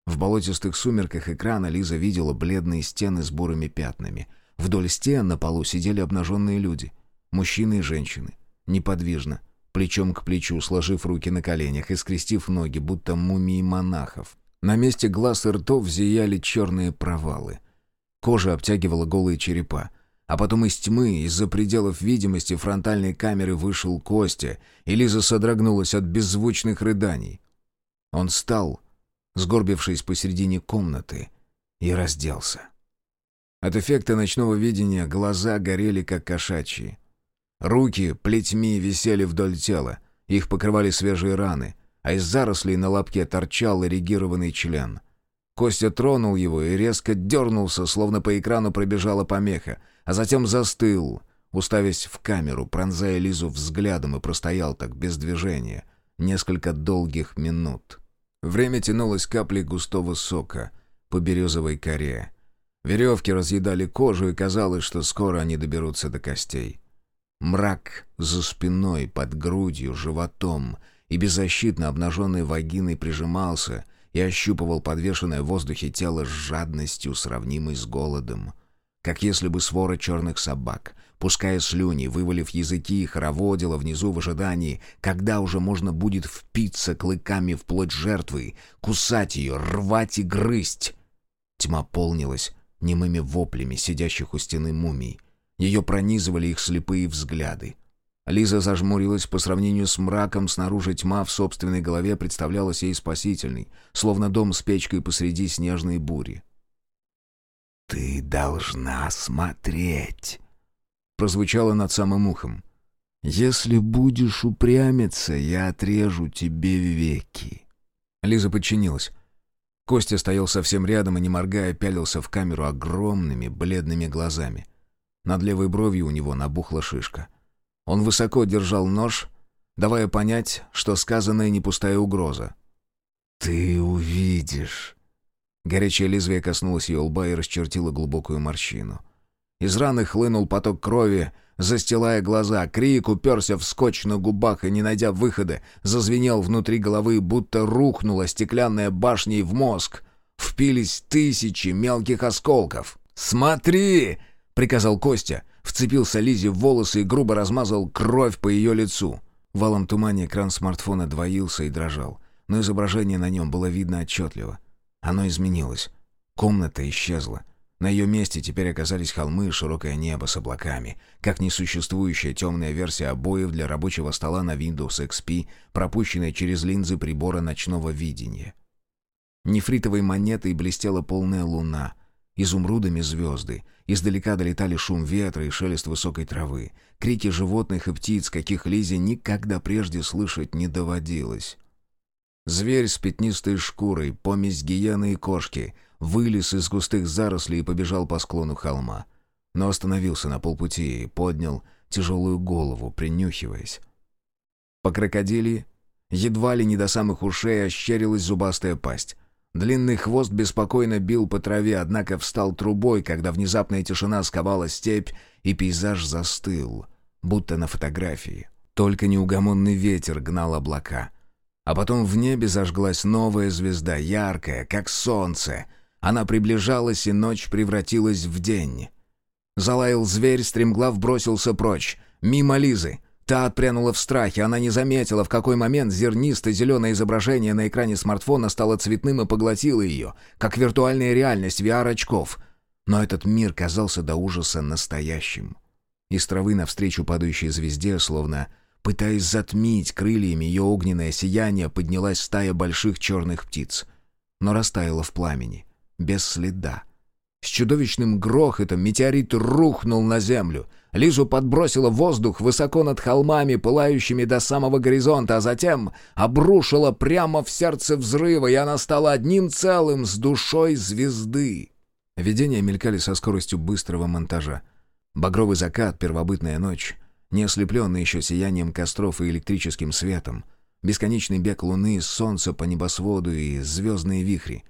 В болотистых сумерках экрана Лиза видела бледные стены с бурыми пятнами. Вдоль стен на полу сидели обнаженные люди. Мужчины и женщины. Неподвижно, плечом к плечу, сложив руки на коленях и скрестив ноги, будто мумии монахов. На месте глаз и ртов зияли черные провалы. Кожа обтягивала голые черепа. А потом из тьмы, из-за пределов видимости фронтальной камеры вышел Костя, и Лиза содрогнулась от беззвучных рыданий. Он встал, сгорбившись посередине комнаты, и разделся. От эффекта ночного видения глаза горели, как кошачьи. Руки плетьми висели вдоль тела, их покрывали свежие раны, а из зарослей на лапке торчал эрегированный член. Костя тронул его и резко дернулся, словно по экрану пробежала помеха, а затем застыл, уставясь в камеру, пронзая Лизу взглядом и простоял так без движения несколько долгих минут. Время тянулось каплей густого сока по березовой коре. Веревки разъедали кожу, и казалось, что скоро они доберутся до костей. Мрак за спиной, под грудью, животом и беззащитно обнаженной вагиной прижимался и ощупывал подвешенное в воздухе тело с жадностью, сравнимой с голодом. Как если бы свора черных собак, пуская слюни, вывалив языки, хороводила внизу в ожидании, когда уже можно будет впиться клыками в плоть жертвы, кусать ее, рвать и грызть. Тьма полнилась немыми воплями сидящих у стены мумий. Ее пронизывали их слепые взгляды. Лиза зажмурилась по сравнению с мраком, снаружи тьма в собственной голове представлялась ей спасительной, словно дом с печкой посреди снежной бури. «Ты должна смотреть», — прозвучало над самым ухом. «Если будешь упрямиться, я отрежу тебе веки». Лиза подчинилась. Костя стоял совсем рядом и, не моргая, пялился в камеру огромными бледными глазами — над левой бровью у него набухла шишка. Он высоко держал нож, давая понять, что сказанное не пустая угроза. «Ты увидишь». Горячее лезвие коснулось ее лба и расчертило глубокую морщину. Из раны хлынул поток крови, застилая глаза. Крик уперся в скотч на губах и, не найдя выхода, зазвенел внутри головы, будто рухнула стеклянная башня в мозг. Впились тысячи мелких осколков. «Смотри!» Приказал Костя, вцепился Лизе в волосы и грубо размазал кровь по ее лицу. В валом тумане экран смартфона двоился и дрожал, но изображение на нем было видно отчетливо. Оно изменилось. Комната исчезла. На ее месте теперь оказались холмы и широкое небо с облаками, как несуществующая темная версия обоев для рабочего стола на Windows XP, пропущенная через линзы прибора ночного видения. Нефритовой монетой блестела полная луна, изумрудами звезды, издалека долетали шум ветра и шелест высокой травы, крики животных и птиц, каких Лизе никогда прежде слышать не доводилось. Зверь с пятнистой шкурой, помесь гиены и кошки, вылез из густых зарослей и побежал по склону холма. Но остановился на полпути и поднял тяжелую голову, принюхиваясь. По крокодилии, едва ли не до самых ушей, ощерилась зубастая пасть. Длинный хвост беспокойно бил по траве, однако встал трубой, когда внезапная тишина сковала степь, и пейзаж застыл, будто на фотографии. Только неугомонный ветер гнал облака — а потом в небе зажглась новая звезда, яркая, как солнце. Она приближалась, и ночь превратилась в день. Залаял зверь, стремглав бросился прочь, мимо Лизы. Та отпрянула в страхе, она не заметила, в какой момент зернисто-зеленое изображение на экране смартфона стало цветным и поглотило ее, как виртуальная реальность VR-очков. Но этот мир казался до ужаса настоящим. Из травы навстречу падающей звезде, словно Пытаясь затмить крыльями ее огненное сияние, поднялась стая больших черных птиц. Но растаяла в пламени, без следа. С чудовищным грохотом метеорит рухнул на землю. Лизу подбросила воздух высоко над холмами, пылающими до самого горизонта, а затем обрушила прямо в сердце взрыва, и она стала одним целым с душой звезды. Видения мелькали со скоростью быстрого монтажа. Багровый закат, первобытная ночь не ослепленный еще сиянием костров и электрическим светом, бесконечный бег луны, солнца по небосводу и звездные вихри.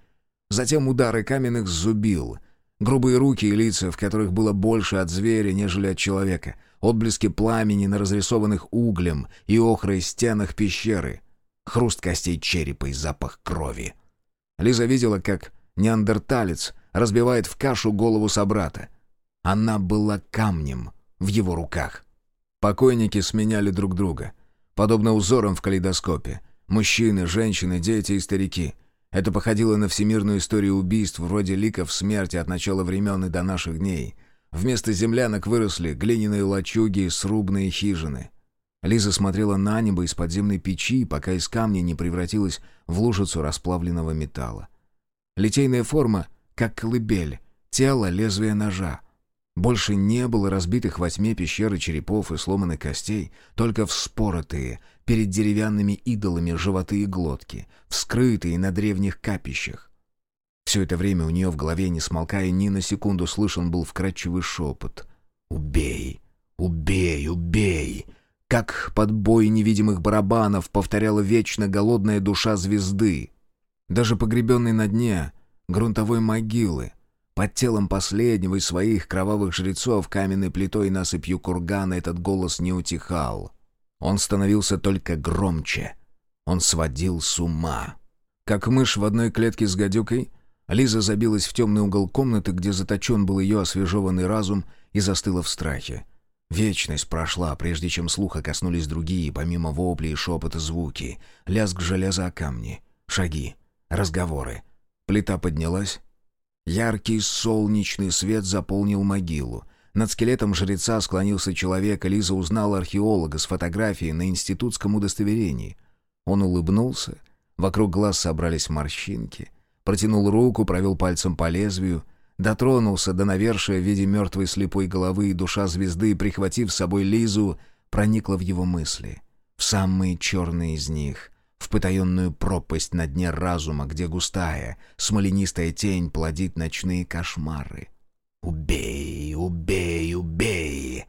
Затем удары каменных зубил, грубые руки и лица, в которых было больше от зверя, нежели от человека, отблески пламени на разрисованных углем и охрой стенах пещеры, хруст костей черепа и запах крови. Лиза видела, как неандерталец разбивает в кашу голову собрата. Она была камнем в его руках. Покойники сменяли друг друга. Подобно узорам в калейдоскопе. Мужчины, женщины, дети и старики. Это походило на всемирную историю убийств вроде ликов смерти от начала времен и до наших дней. Вместо землянок выросли глиняные лачуги и срубные хижины. Лиза смотрела на небо из подземной печи, пока из камня не превратилась в лужицу расплавленного металла. Литейная форма, как колыбель, тело — лезвие ножа. Больше не было разбитых во тьме пещеры черепов и сломанных костей, только вспоротые перед деревянными идолами животы и глотки, вскрытые на древних капищах. Все это время у нее в голове, не смолкая ни на секунду, слышен был вкрадчивый шепот. «Убей! Убей! Убей!» Как под бой невидимых барабанов повторяла вечно голодная душа звезды. Даже погребенный на дне грунтовой могилы под телом последнего из своих кровавых жрецов каменной плитой и насыпью кургана этот голос не утихал. Он становился только громче. Он сводил с ума. Как мышь в одной клетке с гадюкой, Лиза забилась в темный угол комнаты, где заточен был ее освежеванный разум, и застыла в страхе. Вечность прошла, прежде чем слуха коснулись другие, помимо воплей и шепота звуки. Лязг железа о камни, шаги, разговоры. Плита поднялась, Яркий солнечный свет заполнил могилу. Над скелетом жреца склонился человек, и Лиза узнала археолога с фотографией на институтском удостоверении. Он улыбнулся, вокруг глаз собрались морщинки. Протянул руку, провел пальцем по лезвию, дотронулся до навершия в виде мертвой слепой головы, и душа звезды, прихватив с собой Лизу, проникла в его мысли. В самые черные из них, в потаенную пропасть на дне разума, где густая, смоленистая тень плодит ночные кошмары. «Убей, убей, убей!»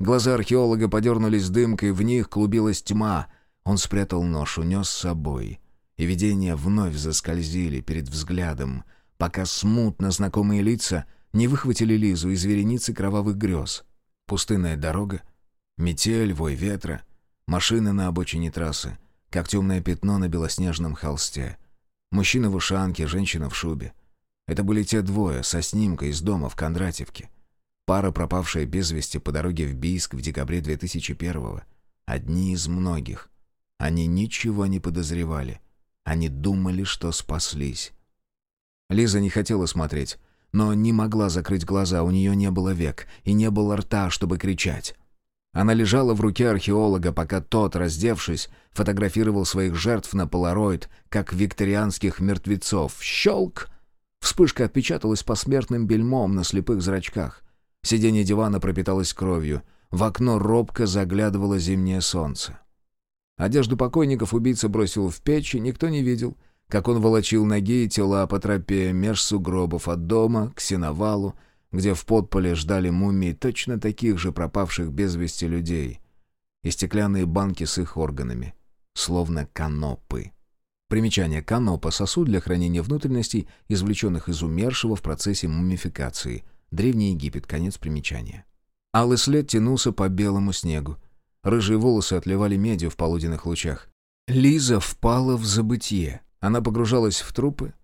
Глаза археолога подернулись дымкой, в них клубилась тьма. Он спрятал нож, унес с собой. И видения вновь заскользили перед взглядом, пока смутно знакомые лица не выхватили Лизу из вереницы кровавых грез. Пустынная дорога, метель, вой ветра, машины на обочине трассы — как темное пятно на белоснежном холсте. Мужчина в ушанке, женщина в шубе. Это были те двое со снимкой из дома в Кондратьевке. Пара, пропавшая без вести по дороге в Бийск в декабре 2001-го. Одни из многих. Они ничего не подозревали. Они думали, что спаслись. Лиза не хотела смотреть, но не могла закрыть глаза, у нее не было век и не было рта, чтобы кричать. Она лежала в руке археолога, пока тот, раздевшись, фотографировал своих жертв на полароид, как викторианских мертвецов. Щелк! Вспышка отпечаталась посмертным бельмом на слепых зрачках. Сиденье дивана пропиталось кровью. В окно робко заглядывало зимнее солнце. Одежду покойников убийца бросил в печь, и никто не видел, как он волочил ноги и тела по тропе меж сугробов от дома к сеновалу, где в подполе ждали мумии точно таких же пропавших без вести людей, и стеклянные банки с их органами, словно канопы. Примечание канопа — сосуд для хранения внутренностей, извлеченных из умершего в процессе мумификации. Древний Египет, конец примечания. Алый след тянулся по белому снегу. Рыжие волосы отливали медью в полуденных лучах. Лиза впала в забытье. Она погружалась в трупы,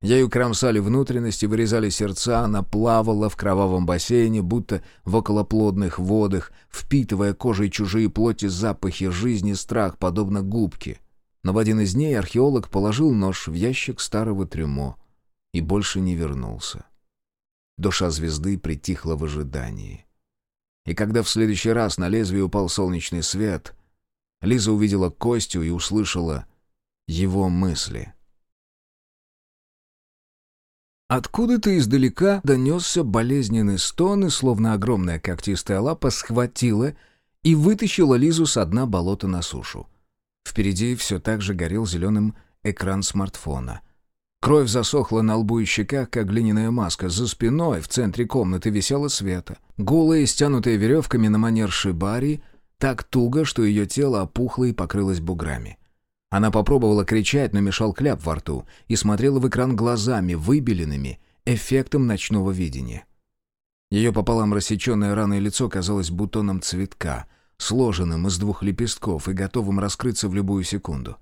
Ею кромсали внутренности, вырезали сердца, она плавала в кровавом бассейне, будто в околоплодных водах, впитывая кожей чужие плоти запахи жизни, страх, подобно губке. Но в один из дней археолог положил нож в ящик старого трюмо и больше не вернулся. Душа звезды притихла в ожидании. И когда в следующий раз на лезвие упал солнечный свет, Лиза увидела Костю и услышала его мысли — Откуда-то издалека донесся болезненный стон, и словно огромная когтистая лапа схватила и вытащила Лизу с дна болота на сушу. Впереди все так же горел зеленым экран смартфона. Кровь засохла на лбу и щеках, как глиняная маска. За спиной в центре комнаты висела Света. Голая, стянутая веревками на манер шибари, так туго, что ее тело опухло и покрылось буграми. Она попробовала кричать, но мешал кляп во рту, и смотрела в экран глазами, выбеленными, эффектом ночного видения. Ее пополам рассеченное раное лицо казалось бутоном цветка, сложенным из двух лепестков и готовым раскрыться в любую секунду.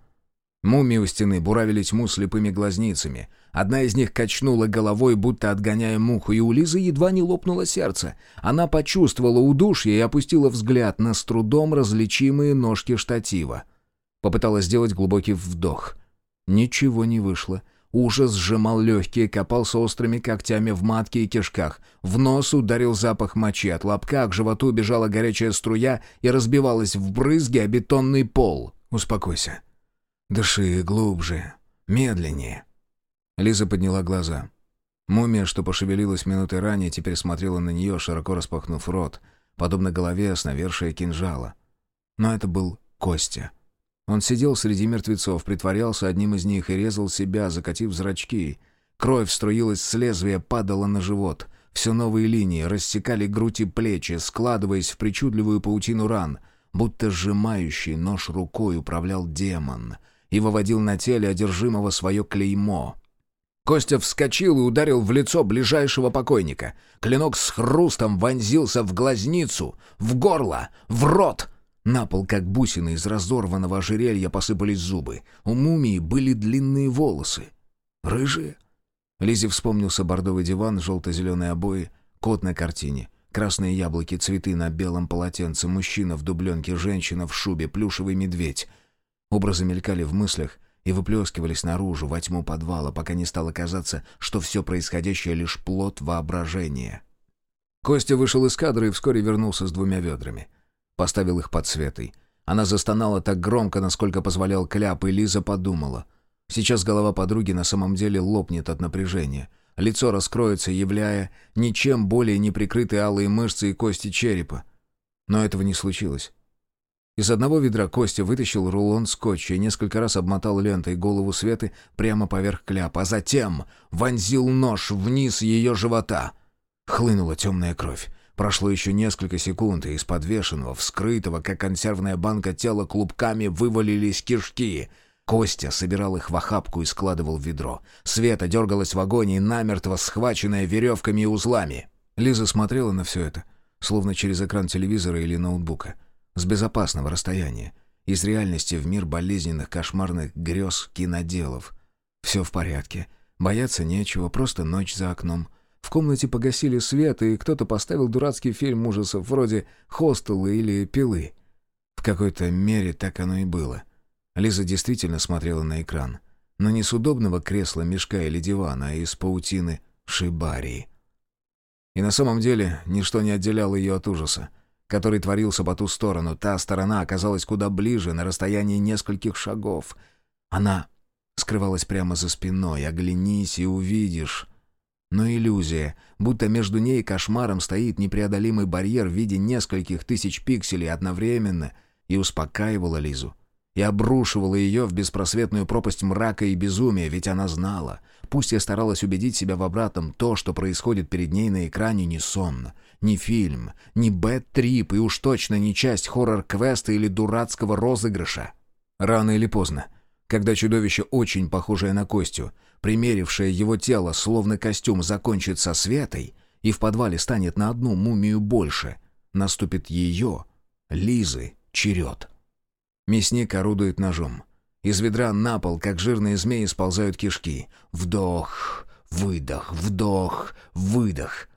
Мумии у стены буравили тьму слепыми глазницами. Одна из них качнула головой, будто отгоняя муху, и у Лизы едва не лопнуло сердце. Она почувствовала удушье и опустила взгляд на с трудом различимые ножки штатива. Попыталась сделать глубокий вдох. Ничего не вышло. Ужас сжимал легкие, копался острыми когтями в матке и кишках. В нос ударил запах мочи. От лобка к животу бежала горячая струя и разбивалась в брызги о бетонный пол. «Успокойся. Дыши глубже, медленнее». Лиза подняла глаза. Мумия, что пошевелилась минуты ранее, теперь смотрела на нее, широко распахнув рот, подобно голове с навершия кинжала. Но это был Костя. Он сидел среди мертвецов, притворялся одним из них и резал себя, закатив зрачки. Кровь струилась с лезвия, падала на живот. Все новые линии рассекали грудь и плечи, складываясь в причудливую паутину ран, будто сжимающий нож рукой управлял демон и выводил на теле одержимого свое клеймо. Костя вскочил и ударил в лицо ближайшего покойника. Клинок с хрустом вонзился в глазницу, в горло, в рот — на пол, как бусины из разорванного ожерелья, посыпались зубы. У мумии были длинные волосы. Рыжие? Лизе вспомнился бордовый диван, желто-зеленые обои, кот на картине, красные яблоки, цветы на белом полотенце, мужчина в дубленке, женщина в шубе, плюшевый медведь. Образы мелькали в мыслях и выплескивались наружу, во тьму подвала, пока не стало казаться, что все происходящее лишь плод воображения. Костя вышел из кадра и вскоре вернулся с двумя ведрами — Поставил их под Светой. Она застонала так громко, насколько позволял кляп, и Лиза подумала. Сейчас голова подруги на самом деле лопнет от напряжения. Лицо раскроется, являя ничем более не прикрытые алые мышцы и кости черепа. Но этого не случилось. Из одного ведра Костя вытащил рулон скотча и несколько раз обмотал лентой голову Светы прямо поверх кляпа, а затем вонзил нож вниз ее живота. Хлынула темная кровь. Прошло еще несколько секунд, и из подвешенного, вскрытого, как консервная банка тела, клубками вывалились кишки. Костя собирал их в охапку и складывал в ведро. Света дергалась в агонии, намертво схваченная веревками и узлами. Лиза смотрела на все это, словно через экран телевизора или ноутбука. С безопасного расстояния. Из реальности в мир болезненных, кошмарных грез киноделов. Все в порядке. Бояться нечего, просто ночь за окном — в комнате погасили свет, и кто-то поставил дурацкий фильм ужасов вроде «Хостела» или «Пилы». В какой-то мере так оно и было. Лиза действительно смотрела на экран. Но не с удобного кресла, мешка или дивана, а из паутины шибарии. И на самом деле ничто не отделяло ее от ужаса, который творился по ту сторону. Та сторона оказалась куда ближе, на расстоянии нескольких шагов. Она скрывалась прямо за спиной. Оглянись и увидишь. Но иллюзия, будто между ней и кошмаром стоит непреодолимый барьер в виде нескольких тысяч пикселей одновременно, и успокаивала Лизу. И обрушивала ее в беспросветную пропасть мрака и безумия, ведь она знала. Пусть я старалась убедить себя в обратном, то, что происходит перед ней на экране, не сон, не фильм, не бэт-трип и уж точно не часть хоррор-квеста или дурацкого розыгрыша. Рано или поздно, когда чудовище, очень похожее на Костю, примерившее его тело, словно костюм, закончит со Светой, и в подвале станет на одну мумию больше, наступит ее, Лизы, черед. Мясник орудует ножом. Из ведра на пол, как жирные змеи, сползают кишки. Вдох, выдох, вдох, выдох.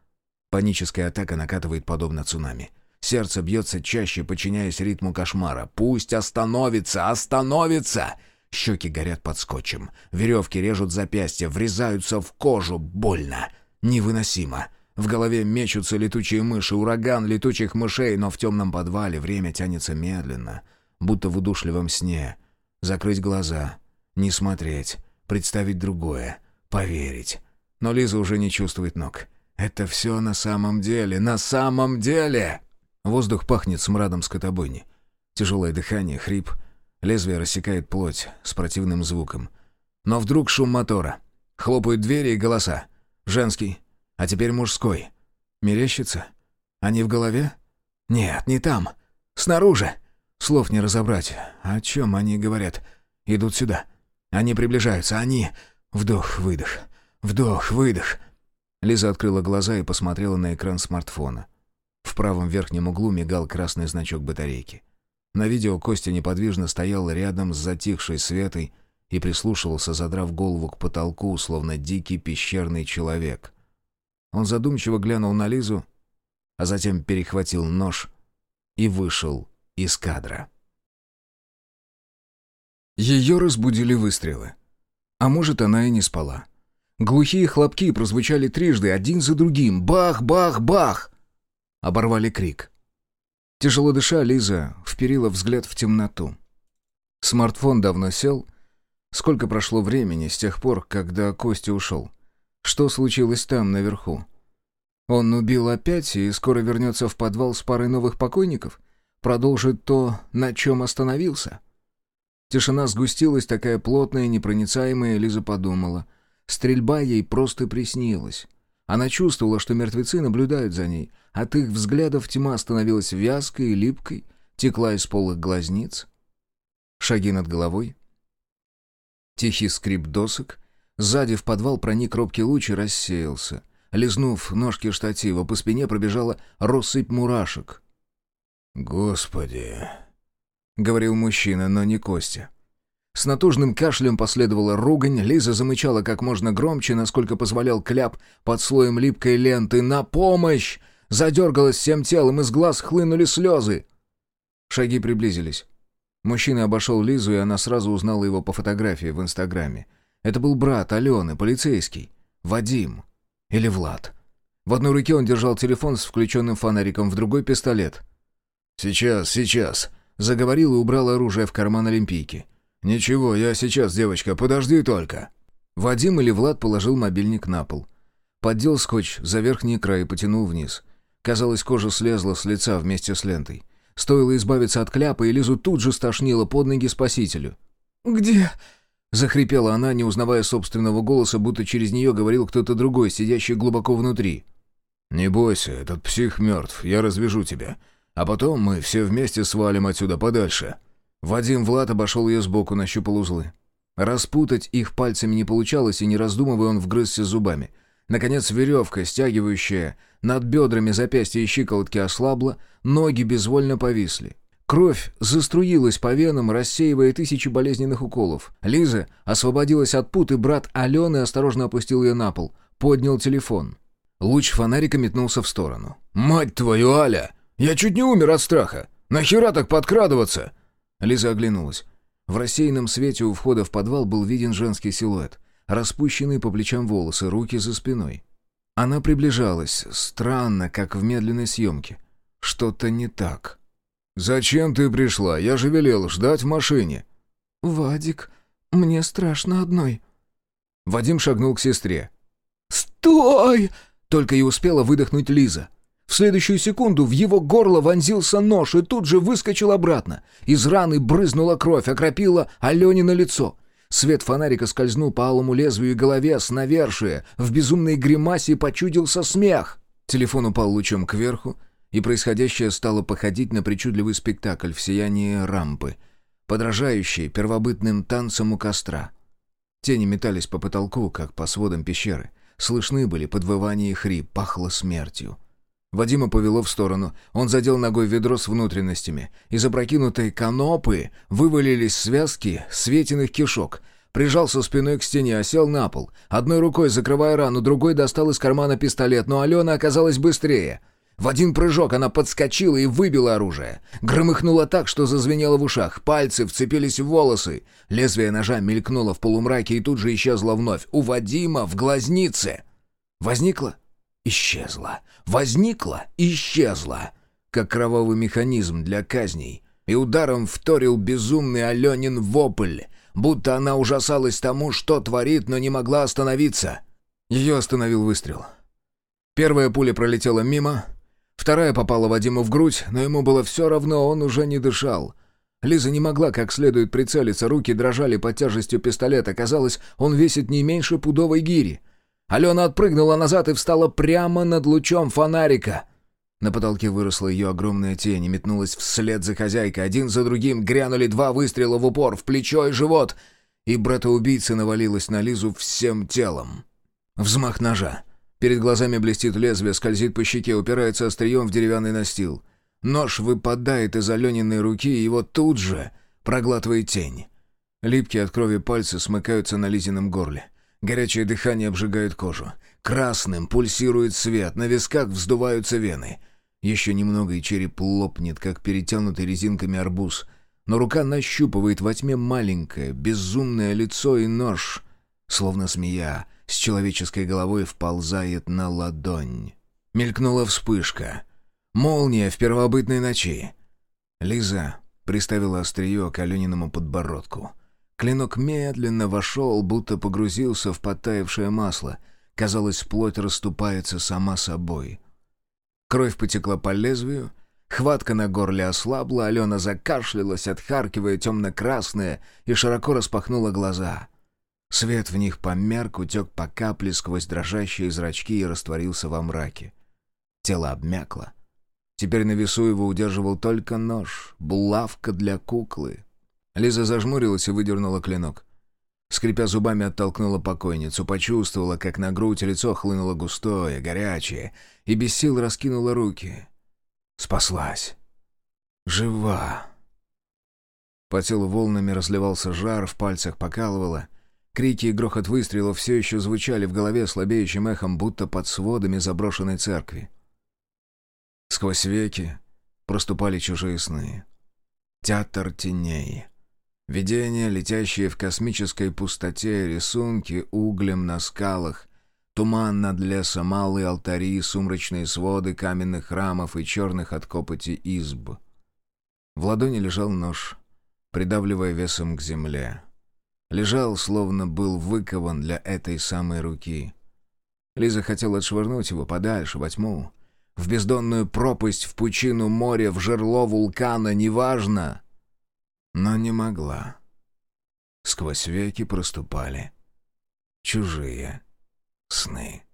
Паническая атака накатывает подобно цунами. Сердце бьется чаще, подчиняясь ритму кошмара. «Пусть остановится! Остановится!» Щеки горят под скотчем. Веревки режут запястья, врезаются в кожу. Больно. Невыносимо. В голове мечутся летучие мыши, ураган летучих мышей, но в темном подвале время тянется медленно, будто в удушливом сне. Закрыть глаза, не смотреть, представить другое, поверить. Но Лиза уже не чувствует ног. Это все на самом деле, на самом деле! Воздух пахнет смрадом скотобойни. Тяжелое дыхание, хрип — Лезвие рассекает плоть с противным звуком. Но вдруг шум мотора. Хлопают двери и голоса. Женский. А теперь мужской. Мерещится? Они в голове? Нет, не там. Снаружи. Слов не разобрать. О чем они говорят? Идут сюда. Они приближаются. Они... Вдох-выдох. Вдох-выдох. Лиза открыла глаза и посмотрела на экран смартфона. В правом верхнем углу мигал красный значок батарейки. На видео Костя неподвижно стоял рядом с затихшей Светой и прислушивался, задрав голову к потолку, словно дикий пещерный человек. Он задумчиво глянул на Лизу, а затем перехватил нож и вышел из кадра. Ее разбудили выстрелы. А может, она и не спала. Глухие хлопки прозвучали трижды, один за другим. Бах, бах, бах! Оборвали крик. Тяжело дыша, Лиза вперила взгляд в темноту. Смартфон давно сел. Сколько прошло времени с тех пор, когда Костя ушел? Что случилось там, наверху? Он убил опять и скоро вернется в подвал с парой новых покойников? Продолжит то, на чем остановился? Тишина сгустилась, такая плотная, непроницаемая, Лиза подумала. Стрельба ей просто приснилась. Она чувствовала, что мертвецы наблюдают за ней. От их взглядов тьма становилась вязкой и липкой, текла из полых глазниц. Шаги над головой. Тихий скрип досок. Сзади в подвал проник робкий луч и рассеялся. Лизнув ножки штатива, по спине пробежала россыпь мурашек. «Господи!» — говорил мужчина, но не Костя. С натужным кашлем последовала ругань, Лиза замычала как можно громче, насколько позволял кляп под слоем липкой ленты. «На помощь!» Задергалась всем телом, из глаз хлынули слезы. Шаги приблизились. Мужчина обошел Лизу, и она сразу узнала его по фотографии в Инстаграме. Это был брат Алены, полицейский. Вадим. Или Влад. В одной руке он держал телефон с включенным фонариком, в другой — пистолет. «Сейчас, сейчас», — заговорил и убрал оружие в карман Олимпийки. «Ничего, я сейчас, девочка, подожди только». Вадим или Влад положил мобильник на пол. Поддел скотч за верхний край и потянул вниз. Казалось, кожа слезла с лица вместе с лентой. Стоило избавиться от кляпа, и Лизу тут же стошнило под ноги спасителю. «Где?» — захрипела она, не узнавая собственного голоса, будто через нее говорил кто-то другой, сидящий глубоко внутри. «Не бойся, этот псих мертв, я развяжу тебя. А потом мы все вместе свалим отсюда подальше». Вадим Влад обошел ее сбоку, нащупал узлы. Распутать их пальцами не получалось, и не раздумывая, он вгрызся зубами. Наконец веревка, стягивающая над бедрами запястья и щиколотки, ослабла, ноги безвольно повисли. Кровь заструилась по венам, рассеивая тысячи болезненных уколов. Лиза освободилась от пут, и брат Алены осторожно опустил ее на пол. Поднял телефон. Луч фонарика метнулся в сторону. «Мать твою, Аля! Я чуть не умер от страха! Нахера так подкрадываться?» Лиза оглянулась. В рассеянном свете у входа в подвал был виден женский силуэт. Распущенные по плечам волосы, руки за спиной. Она приближалась, странно, как в медленной съемке. Что-то не так. «Зачем ты пришла? Я же велел ждать в машине». «Вадик, мне страшно одной». Вадим шагнул к сестре. «Стой!» — только и успела выдохнуть Лиза. В следующую секунду в его горло вонзился нож и тут же выскочил обратно. Из раны брызнула кровь, окропила Алене на лицо. Свет фонарика скользнул по алому лезвию и голове с навершия. В безумной гримасе почудился смех. Телефон упал лучом кверху, и происходящее стало походить на причудливый спектакль в сиянии рампы, подражающий первобытным танцам у костра. Тени метались по потолку, как по сводам пещеры. Слышны были подвывания и хрип, пахло смертью. Вадима повело в сторону. Он задел ногой ведро с внутренностями. Из опрокинутой канопы вывалились связки светиных кишок. Прижался спиной к стене, осел на пол. Одной рукой закрывая рану, другой достал из кармана пистолет, но Алена оказалась быстрее. В один прыжок она подскочила и выбила оружие. Громыхнуло так, что зазвенело в ушах. Пальцы вцепились в волосы. Лезвие ножа мелькнуло в полумраке и тут же исчезло вновь. У Вадима в глазнице. Возникло исчезла. Возникла, исчезла. Как кровавый механизм для казней. И ударом вторил безумный Аленин вопль, будто она ужасалась тому, что творит, но не могла остановиться. Ее остановил выстрел. Первая пуля пролетела мимо, вторая попала Вадиму в грудь, но ему было все равно, он уже не дышал. Лиза не могла как следует прицелиться, руки дрожали под тяжестью пистолета. Казалось, он весит не меньше пудовой гири. Алена отпрыгнула назад и встала прямо над лучом фонарика. На потолке выросла ее огромная тень и метнулась вслед за хозяйкой. Один за другим грянули два выстрела в упор, в плечо и живот. И брата-убийца навалилась на Лизу всем телом. Взмах ножа. Перед глазами блестит лезвие, скользит по щеке, упирается острием в деревянный настил. Нож выпадает из Алениной руки, и его тут же проглатывает тень. Липкие от крови пальцы смыкаются на Лизином горле. Горячее дыхание обжигает кожу. Красным пульсирует свет, на висках вздуваются вены. Еще немного, и череп лопнет, как перетянутый резинками арбуз. Но рука нащупывает во тьме маленькое, безумное лицо и нож, словно змея, с человеческой головой вползает на ладонь. Мелькнула вспышка. Молния в первобытной ночи. Лиза приставила острие к Алениному подбородку — Клинок медленно вошел, будто погрузился в подтаявшее масло. Казалось, плоть расступается сама собой. Кровь потекла по лезвию, хватка на горле ослабла, Алена закашлялась, отхаркивая темно-красное, и широко распахнула глаза. Свет в них померк, утек по капле сквозь дрожащие зрачки и растворился во мраке. Тело обмякло. Теперь на весу его удерживал только нож, булавка для куклы. Лиза зажмурилась и выдернула клинок. Скрипя зубами, оттолкнула покойницу, почувствовала, как на грудь и лицо хлынуло густое, горячее, и без сил раскинула руки. Спаслась. Жива. По телу волнами разливался жар, в пальцах покалывало. Крики и грохот выстрелов все еще звучали в голове слабеющим эхом, будто под сводами заброшенной церкви. Сквозь веки проступали чужие сны. Театр теней. Видения, летящие в космической пустоте, рисунки углем на скалах, туман над лесом, малые алтари, сумрачные своды каменных храмов и черных от копоти изб. В ладони лежал нож, придавливая весом к земле. Лежал, словно был выкован для этой самой руки. Лиза хотела отшвырнуть его подальше, во тьму, в бездонную пропасть, в пучину моря, в жерло вулкана, неважно — но не могла. Сквозь веки проступали чужие сны.